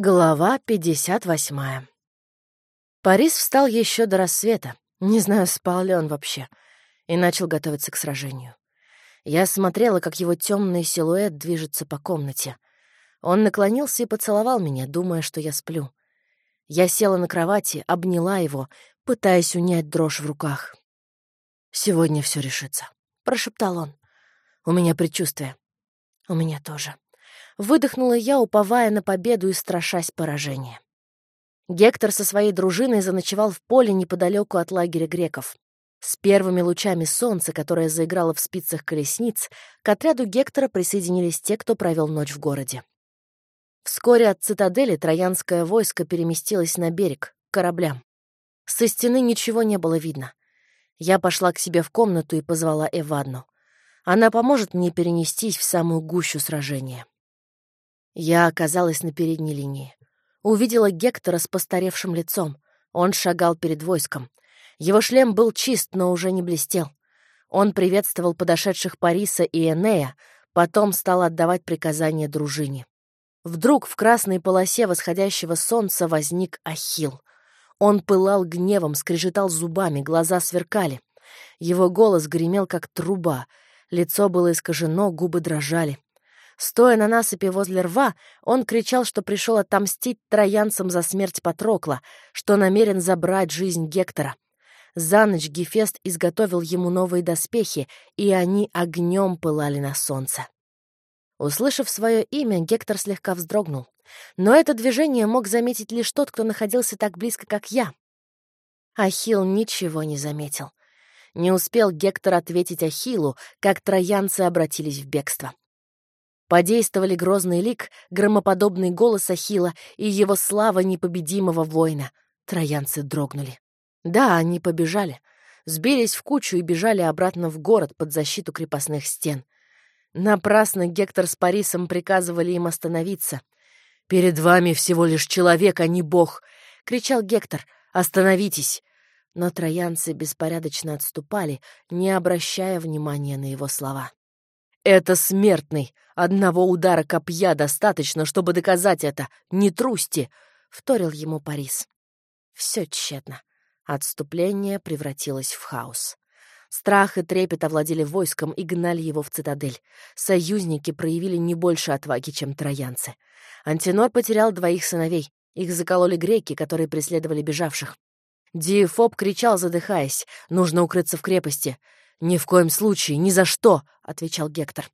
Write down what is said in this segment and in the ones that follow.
Глава 58. Парис встал еще до рассвета, не знаю, спал ли он вообще, и начал готовиться к сражению. Я смотрела, как его темный силуэт движется по комнате. Он наклонился и поцеловал меня, думая, что я сплю. Я села на кровати, обняла его, пытаясь унять дрожь в руках. «Сегодня все решится», — прошептал он. «У меня предчувствие». «У меня тоже». Выдохнула я, уповая на победу и страшась поражения. Гектор со своей дружиной заночевал в поле неподалеку от лагеря греков. С первыми лучами солнца, которое заиграло в спицах колесниц, к отряду Гектора присоединились те, кто провел ночь в городе. Вскоре от цитадели троянское войско переместилось на берег, к кораблям. Со стены ничего не было видно. Я пошла к себе в комнату и позвала Эвадну. Она поможет мне перенестись в самую гущу сражения. Я оказалась на передней линии. Увидела Гектора с постаревшим лицом. Он шагал перед войском. Его шлем был чист, но уже не блестел. Он приветствовал подошедших Париса и Энея, потом стал отдавать приказания дружине. Вдруг в красной полосе восходящего солнца возник Ахил. Он пылал гневом, скрежетал зубами, глаза сверкали. Его голос гремел, как труба. Лицо было искажено, губы дрожали. Стоя на насыпи возле рва, он кричал, что пришел отомстить троянцам за смерть Патрокла, что намерен забрать жизнь Гектора. За ночь Гефест изготовил ему новые доспехи, и они огнем пылали на солнце. Услышав свое имя, Гектор слегка вздрогнул. Но это движение мог заметить лишь тот, кто находился так близко, как я. Ахилл ничего не заметил. Не успел Гектор ответить Ахиллу, как троянцы обратились в бегство. Подействовали грозный лик, громоподобный голос Ахила и его слава непобедимого воина. Троянцы дрогнули. Да, они побежали. Сбились в кучу и бежали обратно в город под защиту крепостных стен. Напрасно Гектор с Парисом приказывали им остановиться. «Перед вами всего лишь человек, а не бог!» — кричал Гектор. «Остановитесь!» Но троянцы беспорядочно отступали, не обращая внимания на его слова. «Это смертный. Одного удара копья достаточно, чтобы доказать это. Не трусьте!» — вторил ему Парис. Все тщетно. Отступление превратилось в хаос. Страх и трепет овладели войском и гнали его в цитадель. Союзники проявили не больше отваги, чем троянцы. Антинор потерял двоих сыновей. Их закололи греки, которые преследовали бежавших. Диефоб кричал, задыхаясь. «Нужно укрыться в крепости. «Ни в коем случае, ни за что!» — отвечал Гектор.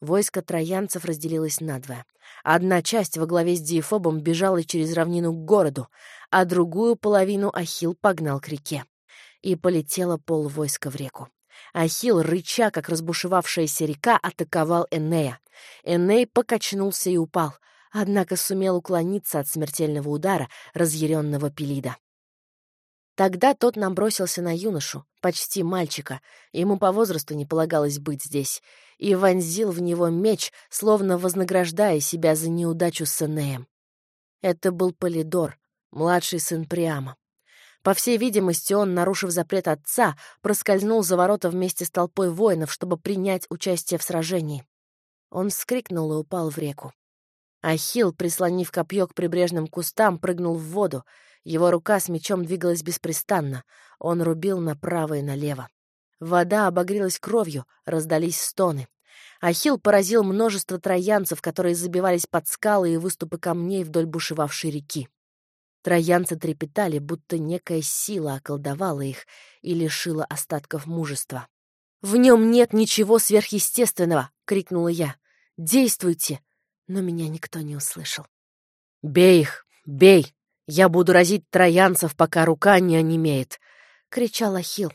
Войско троянцев разделилось надвое. Одна часть во главе с Диефобом бежала через равнину к городу, а другую половину Ахил погнал к реке. И полетело пол войска в реку. Ахил, рыча, как разбушевавшаяся река, атаковал Энея. Эней покачнулся и упал, однако сумел уклониться от смертельного удара разъяренного Пелида. Тогда тот набросился на юношу, почти мальчика, ему по возрасту не полагалось быть здесь, и вонзил в него меч, словно вознаграждая себя за неудачу с Энеем. Это был Полидор, младший сын Приама. По всей видимости, он, нарушив запрет отца, проскользнул за ворота вместе с толпой воинов, чтобы принять участие в сражении. Он вскрикнул и упал в реку. Ахилл, прислонив копье к прибрежным кустам, прыгнул в воду, его рука с мечом двигалась беспрестанно. Он рубил направо и налево. Вода обогрелась кровью, раздались стоны. Ахилл поразил множество троянцев, которые забивались под скалы и выступы камней вдоль бушевавшей реки. Троянцы трепетали, будто некая сила околдовала их и лишила остатков мужества. «В нем нет ничего сверхъестественного!» — крикнула я. «Действуйте!» Но меня никто не услышал. «Бей их! Бей!» «Я буду разить троянцев, пока рука не онемеет!» — кричал Ахилл.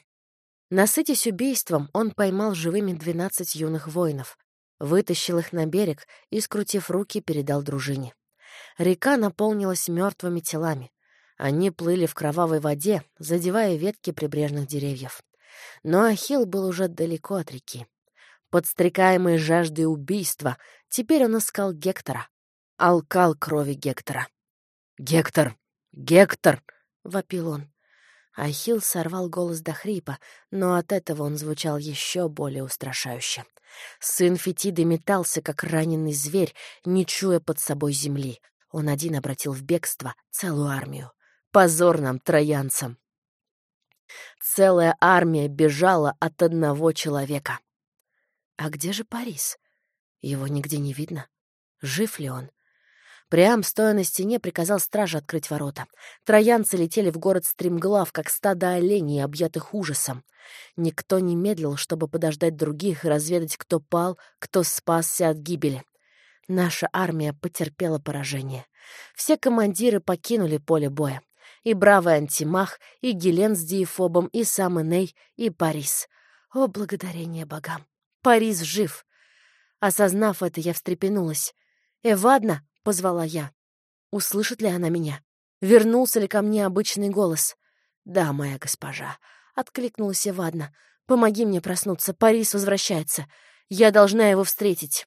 Насытясь убийством, он поймал живыми двенадцать юных воинов, вытащил их на берег и, скрутив руки, передал дружине. Река наполнилась мертвыми телами. Они плыли в кровавой воде, задевая ветки прибрежных деревьев. Но Ахилл был уже далеко от реки. Подстрекаемый жаждой убийства, теперь он искал Гектора. Алкал крови Гектора. «Гектор! Гектор!» — вопил он. Ахилл сорвал голос до хрипа, но от этого он звучал еще более устрашающе. Сын Фетиды метался, как раненый зверь, не чуя под собой земли. Он один обратил в бегство целую армию. Позор нам, троянцам! Целая армия бежала от одного человека. А где же Парис? Его нигде не видно. Жив ли он? Прям, стоя на стене, приказал страже открыть ворота. Троянцы летели в город стремглав, как стадо оленей, объятых ужасом. Никто не медлил, чтобы подождать других и разведать, кто пал, кто спасся от гибели. Наша армия потерпела поражение. Все командиры покинули поле боя. И бравый антимах, и Гелен с Диефобом, и сам Эней, и Парис. О, благодарение богам! Парис жив! Осознав это, я встрепенулась. «Эвадна!» — позвала я. Услышит ли она меня? Вернулся ли ко мне обычный голос? «Да, моя госпожа», — откликнулась Эвадна. «Помоги мне проснуться, Парис возвращается. Я должна его встретить».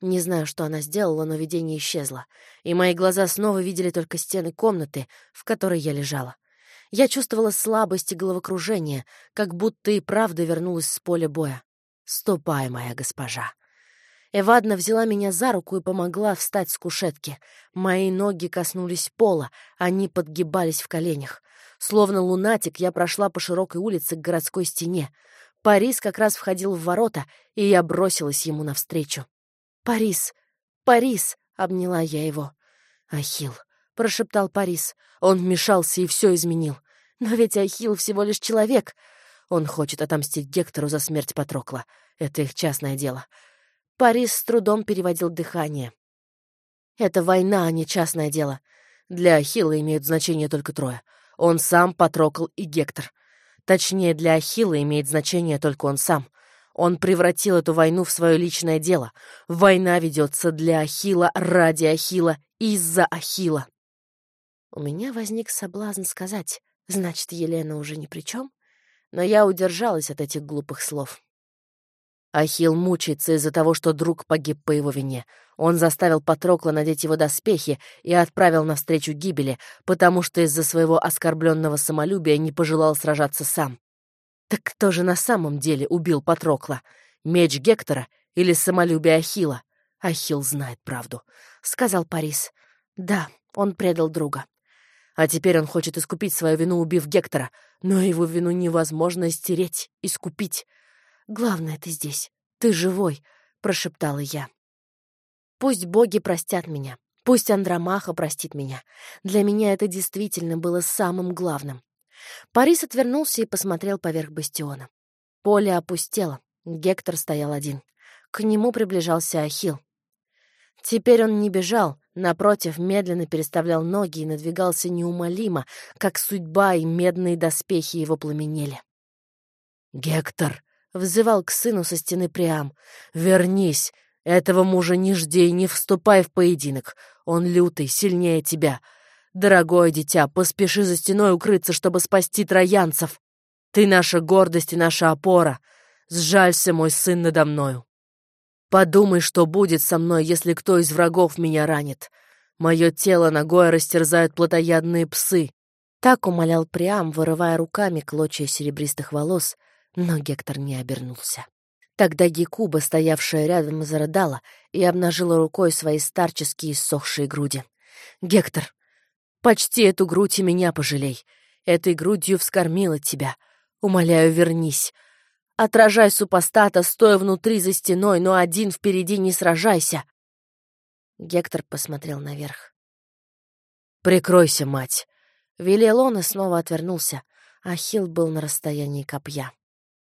Не знаю, что она сделала, но видение исчезло, и мои глаза снова видели только стены комнаты, в которой я лежала. Я чувствовала слабость и головокружение, как будто и правда вернулась с поля боя. «Ступай, моя госпожа». Эвадна взяла меня за руку и помогла встать с кушетки. Мои ноги коснулись пола, они подгибались в коленях. Словно лунатик, я прошла по широкой улице к городской стене. Парис как раз входил в ворота, и я бросилась ему навстречу. «Парис! Парис!» — обняла я его. «Ахилл!» — прошептал Парис. Он вмешался и все изменил. «Но ведь Ахилл всего лишь человек!» Он хочет отомстить Гектору за смерть Патрокла. Это их частное дело. Парис с трудом переводил дыхание. «Это война, а не частное дело. Для Ахилла имеют значение только трое. Он сам, Патрокл и Гектор. Точнее, для Ахилла имеет значение только он сам. Он превратил эту войну в свое личное дело. Война ведется для Ахила, ради Ахила, из-за Ахила. У меня возник соблазн сказать, значит, Елена уже ни при чем, но я удержалась от этих глупых слов. Ахил мучается из-за того, что друг погиб по его вине. Он заставил Патрокла надеть его доспехи и отправил навстречу гибели, потому что из-за своего оскорбленного самолюбия не пожелал сражаться сам. Так кто же на самом деле убил Патрокла? Меч Гектора или самолюбие Ахила? Ахил знает правду, — сказал Парис. Да, он предал друга. А теперь он хочет искупить свою вину, убив Гектора, но его вину невозможно стереть, искупить. Главное, ты здесь, ты живой, — прошептала я. Пусть боги простят меня, пусть Андромаха простит меня. Для меня это действительно было самым главным. Парис отвернулся и посмотрел поверх бастиона. Поле опустело. Гектор стоял один. К нему приближался Ахил. Теперь он не бежал, напротив, медленно переставлял ноги и надвигался неумолимо, как судьба и медные доспехи его пламенели. «Гектор!» — взывал к сыну со стены Приам. «Вернись! Этого мужа не жди и не вступай в поединок. Он лютый, сильнее тебя. Дорогое дитя, поспеши за стеной укрыться, чтобы спасти троянцев. Ты наша гордость и наша опора. Сжалься, мой сын, надо мною. Подумай, что будет со мной, если кто из врагов меня ранит. Мое тело ногой растерзают плотоядные псы. Так умолял Приам, вырывая руками клочья серебристых волос, но Гектор не обернулся. Тогда Гекуба, стоявшая рядом, зарыдала и обнажила рукой свои старческие иссохшие груди. «Гектор, Почти эту грудь и меня пожалей. Этой грудью вскормила тебя. Умоляю, вернись. Отражай супостата, стоя внутри за стеной, но один впереди не сражайся. Гектор посмотрел наверх. «Прикройся, мать!» Велел он и снова отвернулся. Ахилл был на расстоянии копья.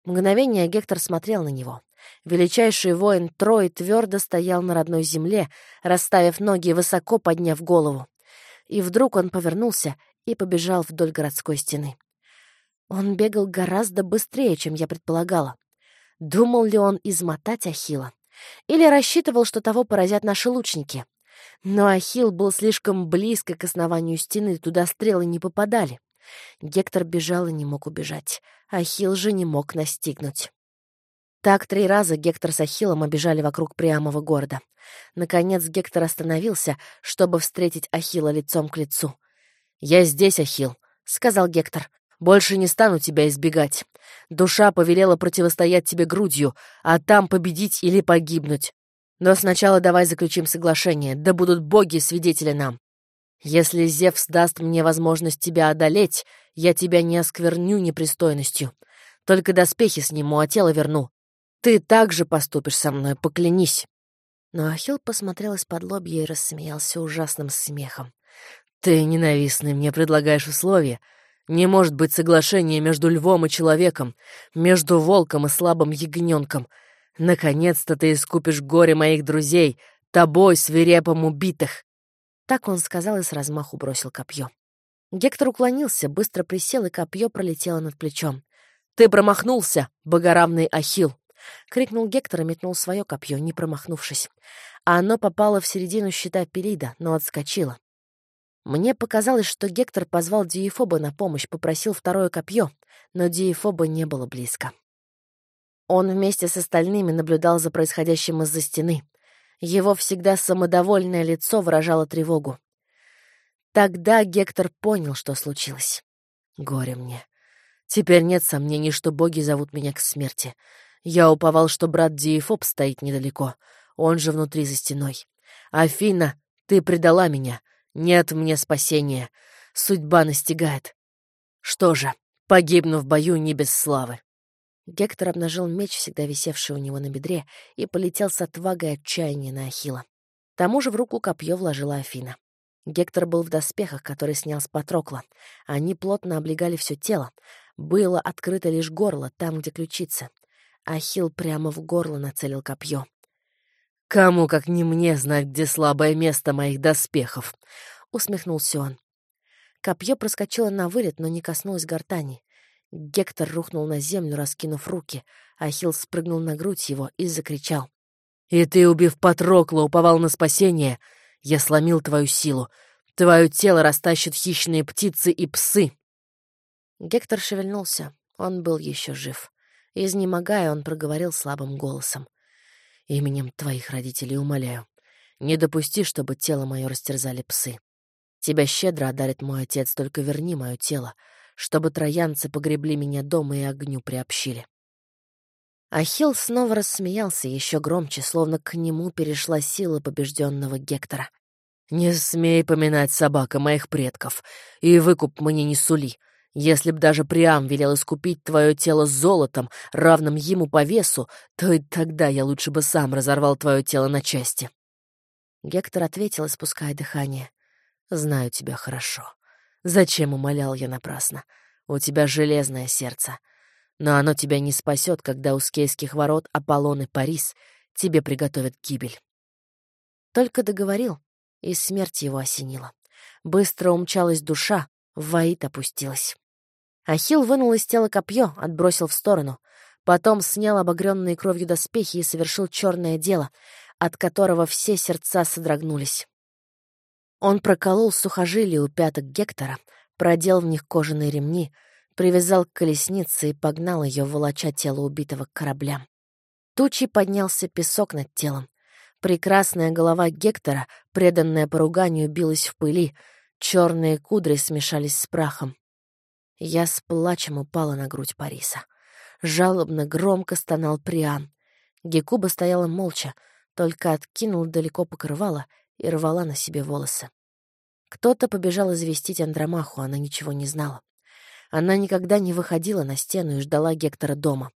Мгновение Гектор смотрел на него. Величайший воин Трой твердо стоял на родной земле, расставив ноги высоко подняв голову и вдруг он повернулся и побежал вдоль городской стены. Он бегал гораздо быстрее, чем я предполагала. Думал ли он измотать Ахила? Или рассчитывал, что того поразят наши лучники? Но Ахил был слишком близко к основанию стены, туда стрелы не попадали. Гектор бежал и не мог убежать. Ахил же не мог настигнуть. Так три раза Гектор с Ахиллом обижали вокруг Приамова города. Наконец Гектор остановился, чтобы встретить Ахилла лицом к лицу. «Я здесь, Ахилл», — сказал Гектор. «Больше не стану тебя избегать. Душа повелела противостоять тебе грудью, а там победить или погибнуть. Но сначала давай заключим соглашение, да будут боги свидетели нам. Если Зевс даст мне возможность тебя одолеть, я тебя не оскверню непристойностью. Только доспехи сниму, а тело верну. Ты так же поступишь со мной, поклянись». Но Ахилл посмотрел из-под лобья и рассмеялся ужасным смехом. «Ты, ненавистный, мне предлагаешь условия. Не может быть соглашения между львом и человеком, между волком и слабым ягненком. Наконец-то ты искупишь горе моих друзей, тобой, свирепым убитых!» Так он сказал и с размаху бросил копье. Гектор уклонился, быстро присел, и копье пролетело над плечом. «Ты промахнулся, богоравный Ахил! крикнул Гектор и метнул свое копье, не промахнувшись. А оно попало в середину щита Перида, но отскочило. Мне показалось, что Гектор позвал Диефоба на помощь, попросил второе копье, но Диефоба не было близко. Он вместе с остальными наблюдал за происходящим из-за стены. Его всегда самодовольное лицо выражало тревогу. Тогда Гектор понял, что случилось. Горе мне. Теперь нет сомнений, что боги зовут меня к смерти. Я уповал, что брат Диефоб стоит недалеко. Он же внутри за стеной. Афина, ты предала меня. Нет мне спасения. Судьба настигает. Что же, погибну в бою не без славы. Гектор обнажил меч, всегда висевший у него на бедре, и полетел с отвагой отчаяния на Ахила. Тому же в руку копье вложила Афина. Гектор был в доспехах, которые снял с Патрокла. Они плотно облегали все тело. Было открыто лишь горло, там, где ключица. Ахил прямо в горло нацелил копье. «Кому, как не мне, знать, где слабое место моих доспехов?» — усмехнулся он. Копье проскочило на вылет, но не коснулось гортани. Гектор рухнул на землю, раскинув руки. Ахилл спрыгнул на грудь его и закричал. «И ты, убив Патрокла, уповал на спасение? Я сломил твою силу. Твое тело растащат хищные птицы и псы!» Гектор шевельнулся. Он был еще жив. Изнемогая, он проговорил слабым голосом. Именем твоих родителей умоляю, не допусти, чтобы тело мое растерзали псы. Тебя щедро одарит мой отец, только верни мое тело, чтобы троянцы погребли меня дома и огню приобщили. Ахилл снова рассмеялся еще громче, словно к нему перешла сила побежденного Гектора. «Не смей поминать собака моих предков, и выкуп мне не сули. Если б даже Приам велел искупить твое тело золотом, равным ему по весу, то и тогда я лучше бы сам разорвал твое тело на части. Гектор ответил, испуская дыхание. «Знаю тебя хорошо. Зачем умолял я напрасно? У тебя железное сердце. Но оно тебя не спасет, когда у скейских ворот Аполлон и Парис тебе приготовят гибель». Только договорил, и смерть его осенила. Быстро умчалась душа, в воит опустилась. Ахилл вынул из тела копье, отбросил в сторону. Потом снял обогренные кровью доспехи и совершил черное дело, от которого все сердца содрогнулись. Он проколол сухожилие у пяток Гектора, продел в них кожаные ремни, привязал к колеснице и погнал ее, волоча тело убитого к кораблям. Тучей поднялся песок над телом. Прекрасная голова Гектора, преданная поруганию, билась в пыли, черные кудри смешались с прахом. Я с плачем упала на грудь Париса. Жалобно, громко стонал Приан. Гекуба стояла молча, только откинул далеко покрывало и рвала на себе волосы. Кто-то побежал известить Андромаху, она ничего не знала. Она никогда не выходила на стену и ждала Гектора дома.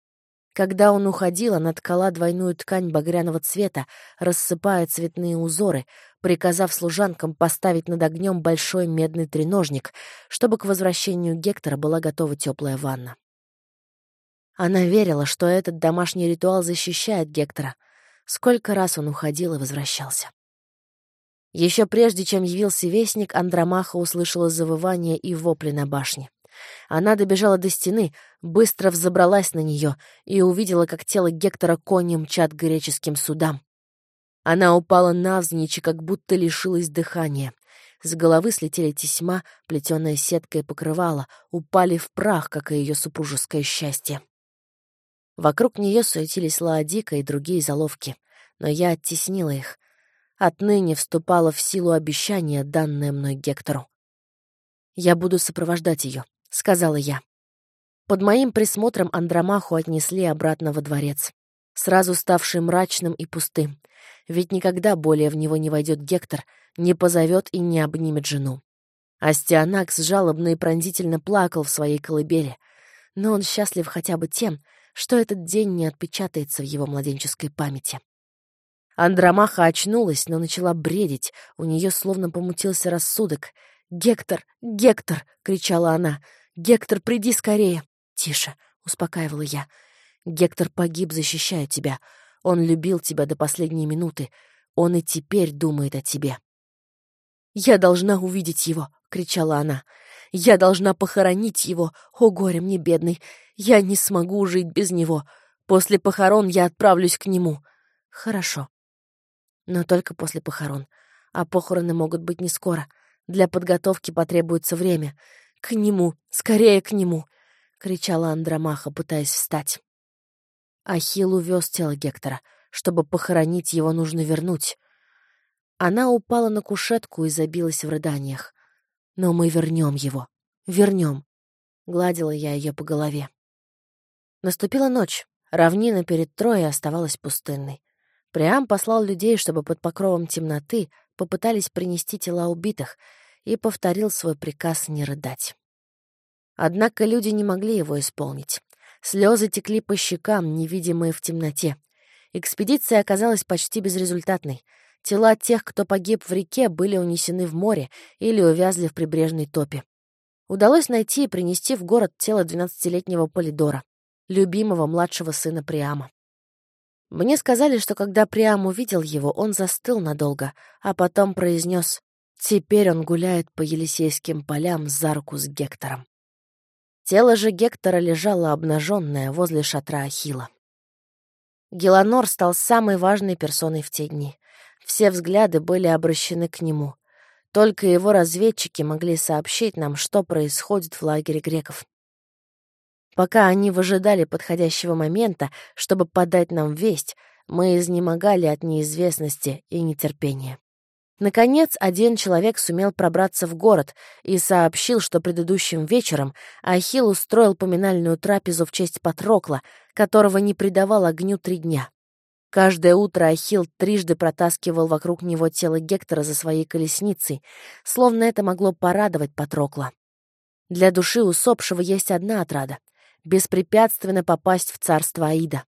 Когда он уходил, она ткала двойную ткань багряного цвета, рассыпая цветные узоры, приказав служанкам поставить над огнем большой медный треножник, чтобы к возвращению Гектора была готова теплая ванна. Она верила, что этот домашний ритуал защищает Гектора. Сколько раз он уходил и возвращался. Еще прежде, чем явился вестник, Андромаха услышала завывание и вопли на башне. Она добежала до стены, быстро взобралась на нее и увидела, как тело Гектора конем мчат греческим судам. Она упала навзничь и как будто лишилась дыхания. С головы слетели тесьма, плетеная сетка и покрывала, упали в прах, как и ее супружеское счастье. Вокруг нее суетились Лаодика и другие заловки, но я оттеснила их. Отныне вступала в силу обещания, данное мной Гектору. Я буду сопровождать ее сказала я. Под моим присмотром Андромаху отнесли обратно во дворец, сразу ставший мрачным и пустым. ведь никогда более в него не войдет Гектор, не позовет и не обнимет жену. Астианакс жалобно и пронзительно плакал в своей колыбели, но он счастлив хотя бы тем, что этот день не отпечатается в его младенческой памяти. Андромаха очнулась, но начала бредить, у нее словно помутился рассудок. «Гектор! Гектор!» — кричала она. «Гектор, приди скорее!» «Тише!» — успокаивала я. «Гектор погиб, защищая тебя. Он любил тебя до последней минуты. Он и теперь думает о тебе». «Я должна увидеть его!» — кричала она. «Я должна похоронить его! О, горе мне, бедный! Я не смогу жить без него! После похорон я отправлюсь к нему!» «Хорошо», но только после похорон. А похороны могут быть не скоро. Для подготовки потребуется время. К нему! Скорее к нему! кричала Андромаха, пытаясь встать. Ахилл увез тело Гектора. Чтобы похоронить его, нужно вернуть. Она упала на кушетку и забилась в рыданиях. Но мы вернем его. Вернем. Гладила я ее по голове. Наступила ночь. Равнина перед Троей оставалась пустынной. Приам послал людей, чтобы под покровом темноты попытались принести тела убитых, и повторил свой приказ не рыдать. Однако люди не могли его исполнить. Слезы текли по щекам, невидимые в темноте. Экспедиция оказалась почти безрезультатной. Тела тех, кто погиб в реке, были унесены в море или увязли в прибрежной топе. Удалось найти и принести в город тело 12-летнего Полидора, любимого младшего сына Приама. Мне сказали, что когда Приам увидел его, он застыл надолго, а потом произнес «Теперь он гуляет по Елисейским полям за руку с Гектором». Тело же Гектора лежало обнаженное возле шатра Ахила. Геланор стал самой важной персоной в те дни. Все взгляды были обращены к нему. Только его разведчики могли сообщить нам, что происходит в лагере греков. Пока они выжидали подходящего момента, чтобы подать нам весть, мы изнемогали от неизвестности и нетерпения. Наконец, один человек сумел пробраться в город и сообщил, что предыдущим вечером Ахилл устроил поминальную трапезу в честь Патрокла, которого не предавал огню три дня. Каждое утро Ахилл трижды протаскивал вокруг него тело Гектора за своей колесницей, словно это могло порадовать Патрокла. Для души усопшего есть одна отрада беспрепятственно попасть в царство Аида.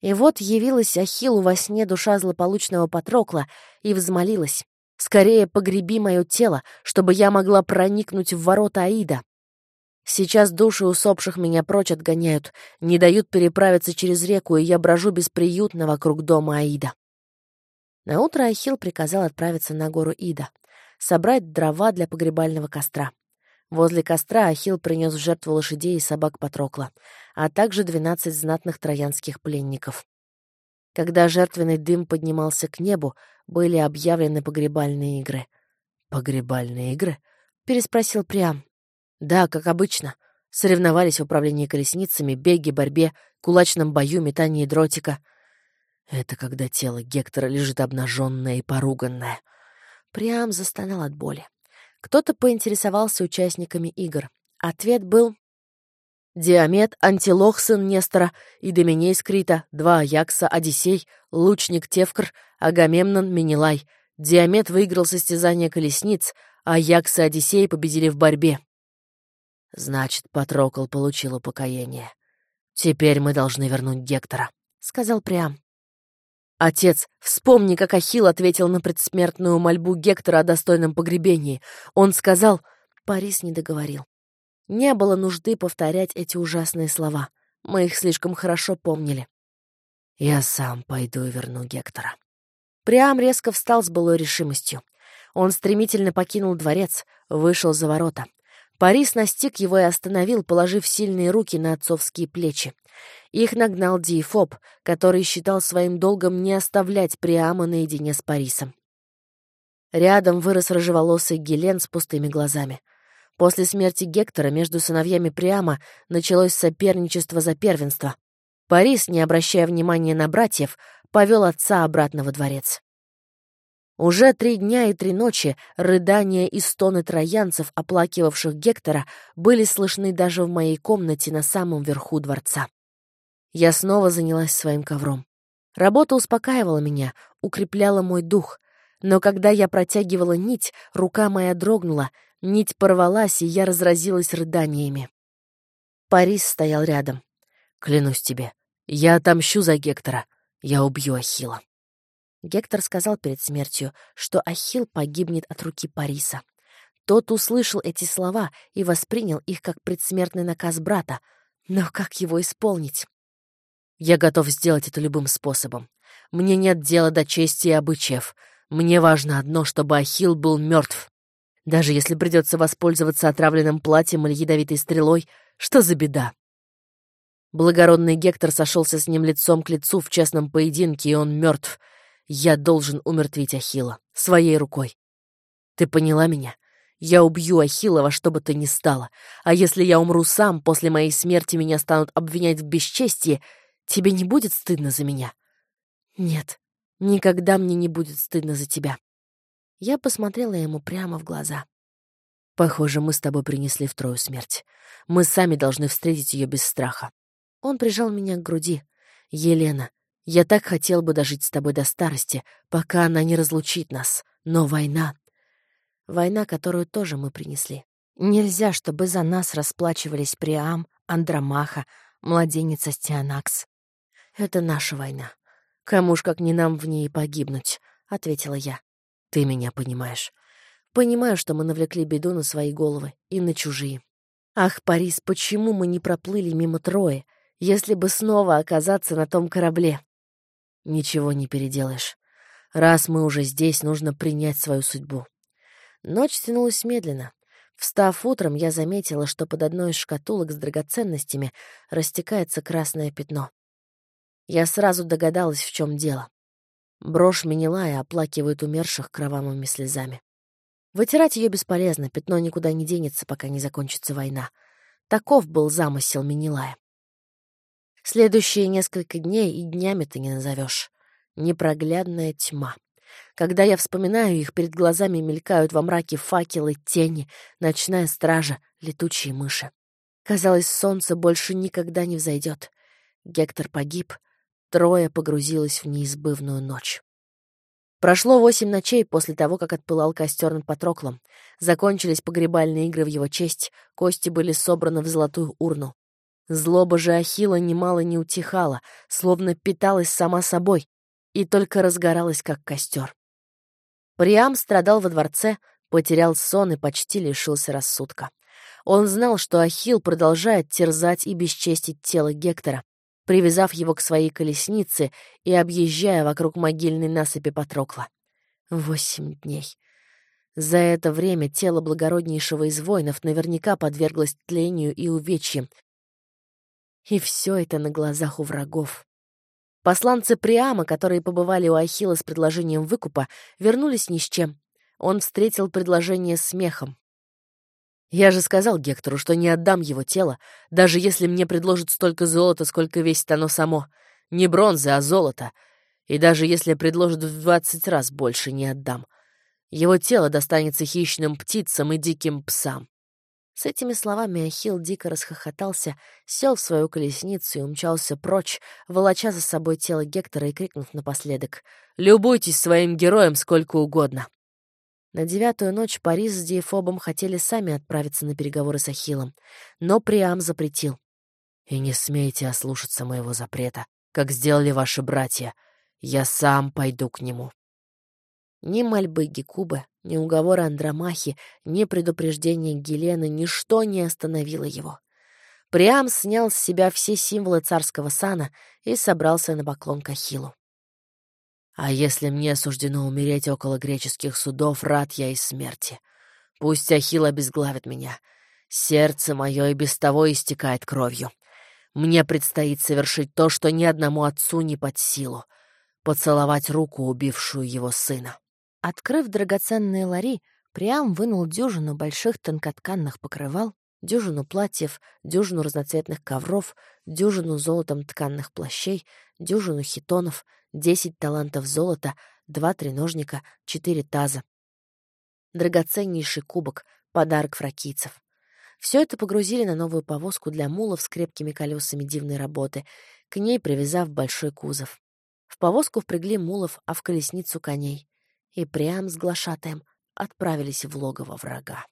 И вот явилась Ахиллу во сне душа злополучного Патрокла и взмолилась. «Скорее погреби мое тело, чтобы я могла проникнуть в ворота Аида. Сейчас души усопших меня прочь отгоняют, не дают переправиться через реку, и я брожу бесприютно вокруг дома Аида». Наутро Ахилл приказал отправиться на гору Ида, собрать дрова для погребального костра. Возле костра Ахилл принес в жертву лошадей и собак Патрокла, а также двенадцать знатных троянских пленников. Когда жертвенный дым поднимался к небу, были объявлены погребальные игры. «Погребальные игры?» — переспросил Приам. «Да, как обычно. Соревновались в управлении колесницами, беге, борьбе, кулачном бою, метании дротика. Это когда тело Гектора лежит обнаженное и поруганное». Приам застонал от боли. Кто-то поинтересовался участниками игр. Ответ был Диамет, Антилох, сын Нестора, и Доминей Скрита, два Аякса, Одиссей, лучник Тевкр, Агамемнон, Менелай. Диамет выиграл состязание колесниц, а Аякс и Одиссей победили в борьбе. Значит, Патрокл получил упокоение. Теперь мы должны вернуть Гектора, — сказал Приам. «Отец, вспомни, как Ахилл ответил на предсмертную мольбу Гектора о достойном погребении. Он сказал...» Парис не договорил. Не было нужды повторять эти ужасные слова. Мы их слишком хорошо помнили. «Я сам пойду и верну Гектора». Приам резко встал с былой решимостью. Он стремительно покинул дворец, вышел за ворота. Парис настиг его и остановил, положив сильные руки на отцовские плечи. Их нагнал Диефоб, который считал своим долгом не оставлять Приама наедине с Парисом. Рядом вырос рыжеволосый Гелен с пустыми глазами. После смерти Гектора между сыновьями Приама началось соперничество за первенство. Парис, не обращая внимания на братьев, повел отца обратно во дворец. Уже три дня и три ночи рыдания и стоны троянцев, оплакивавших Гектора, были слышны даже в моей комнате на самом верху дворца. Я снова занялась своим ковром. Работа успокаивала меня, укрепляла мой дух. Но когда я протягивала нить, рука моя дрогнула, нить порвалась, и я разразилась рыданиями. Парис стоял рядом. «Клянусь тебе, я отомщу за Гектора. Я убью Ахила. Гектор сказал перед смертью, что Ахил погибнет от руки Париса. Тот услышал эти слова и воспринял их как предсмертный наказ брата. Но как его исполнить? Я готов сделать это любым способом. Мне нет дела до чести и обычаев. Мне важно одно, чтобы Ахил был мертв. Даже если придется воспользоваться отравленным платьем или ядовитой стрелой, что за беда? Благородный Гектор сошелся с ним лицом к лицу в честном поединке, и он мертв. Я должен умертвить Ахила своей рукой. Ты поняла меня? Я убью Ахилла во что бы то ни стало. А если я умру сам, после моей смерти меня станут обвинять в бесчестии, тебе не будет стыдно за меня? Нет, никогда мне не будет стыдно за тебя. Я посмотрела ему прямо в глаза. Похоже, мы с тобой принесли втрою смерть. Мы сами должны встретить ее без страха. Он прижал меня к груди. «Елена, я так хотел бы дожить с тобой до старости, пока она не разлучит нас. Но война Война, которую тоже мы принесли. Нельзя, чтобы за нас расплачивались Приам, Андромаха, младенец Астианакс. Это наша война. Кому ж как не нам в ней погибнуть, — ответила я. Ты меня понимаешь. Понимаю, что мы навлекли беду на свои головы и на чужие. Ах, Парис, почему мы не проплыли мимо Трои, если бы снова оказаться на том корабле? Ничего не переделаешь. Раз мы уже здесь, нужно принять свою судьбу. Ночь тянулась медленно. Встав утром, я заметила, что под одной из шкатулок с драгоценностями растекается красное пятно. Я сразу догадалась, в чем дело. Брошь Менелая оплакивает умерших кровавыми слезами. Вытирать ее бесполезно, пятно никуда не денется, пока не закончится война. Таков был замысел Менелая. Следующие несколько дней и днями ты не назовешь. Непроглядная тьма. Когда я вспоминаю их, перед глазами мелькают во мраке факелы, тени, ночная стража, летучие мыши. Казалось, солнце больше никогда не взойдет. Гектор погиб, трое погрузилось в неизбывную ночь. Прошло восемь ночей после того, как отпылал костер над Патроклом. Закончились погребальные игры в его честь, кости были собраны в золотую урну. Злоба же Ахила немало не утихала, словно питалась сама собой, и только разгоралась, как костер. Приам страдал во дворце, потерял сон и почти лишился рассудка. Он знал, что Ахилл продолжает терзать и бесчестить тело Гектора, привязав его к своей колеснице и объезжая вокруг могильной насыпи Патрокла. Восемь дней. За это время тело благороднейшего из воинов наверняка подверглось тлению и увечьям. И все это на глазах у врагов. Посланцы Приама, которые побывали у Ахилла с предложением выкупа, вернулись ни с чем. Он встретил предложение смехом. «Я же сказал Гектору, что не отдам его тело, даже если мне предложат столько золота, сколько весит оно само. Не бронзы, а золото. И даже если предложат в двадцать раз больше, не отдам. Его тело достанется хищным птицам и диким псам. С этими словами Ахилл дико расхохотался, сел в свою колесницу и умчался прочь, волоча за собой тело Гектора и крикнув напоследок «Любуйтесь своим героем сколько угодно!» На девятую ночь Парис с Диефобом хотели сами отправиться на переговоры с Ахиллом, но Приам запретил. «И не смейте ослушаться моего запрета, как сделали ваши братья. Я сам пойду к нему». Ни мольбы Гекубы, ни уговоры Андромахи, ни предупреждения Гелены, ничто не остановило его. Приам снял с себя все символы царского сана и собрался на поклон к Ахиллу. «А если мне суждено умереть около греческих судов, рад я и смерти. Пусть Ахилл обезглавит меня. Сердце мое и без того истекает кровью. Мне предстоит совершить то, что ни одному отцу не под силу — поцеловать руку, убившую его сына». Открыв драгоценные лари, Приам вынул дюжину больших тонкотканных покрывал, дюжину платьев, дюжину разноцветных ковров, дюжину золотом тканных плащей, дюжину хитонов, десять талантов золота, два треножника, четыре таза. Драгоценнейший кубок — подарок фракийцев. Все это погрузили на новую повозку для мулов с крепкими колесами дивной работы, к ней привязав большой кузов. В повозку впрягли мулов, а в колесницу коней. И прям с глашатаем отправились в логово врага.